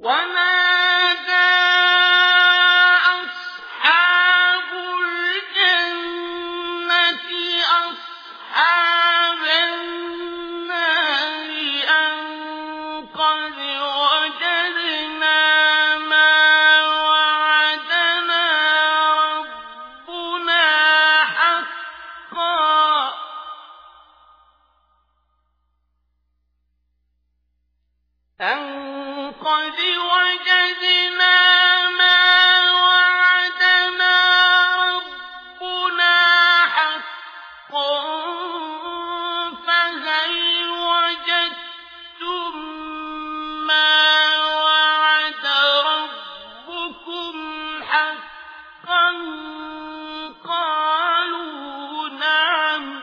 وما حقا قالوا نعم.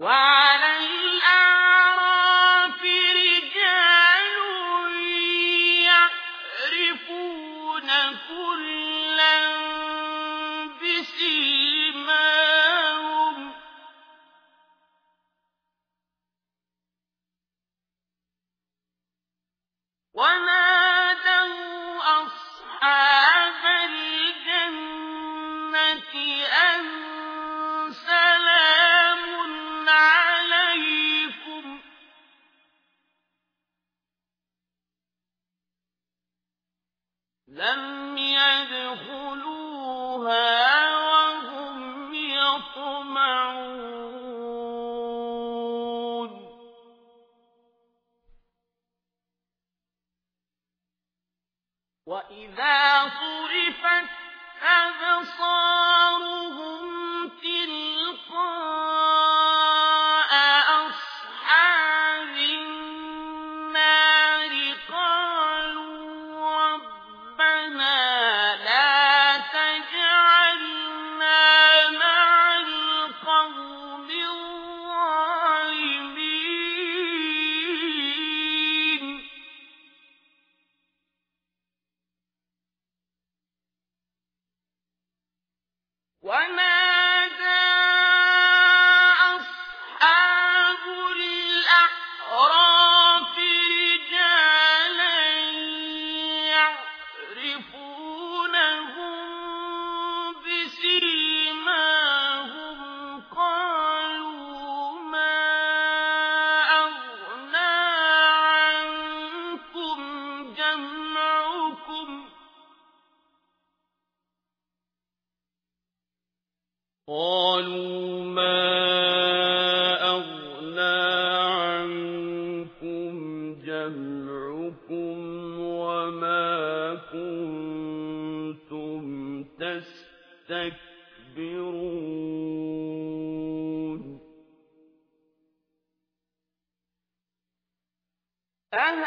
وعلى الأعراف رجال يعرفون كلا بسيماهم. وما لم يدخلوها وهم يطمعون. وإذا صرفت أبصارهم وما تستكبرون أهل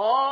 all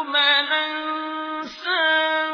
فاليوم ننساهم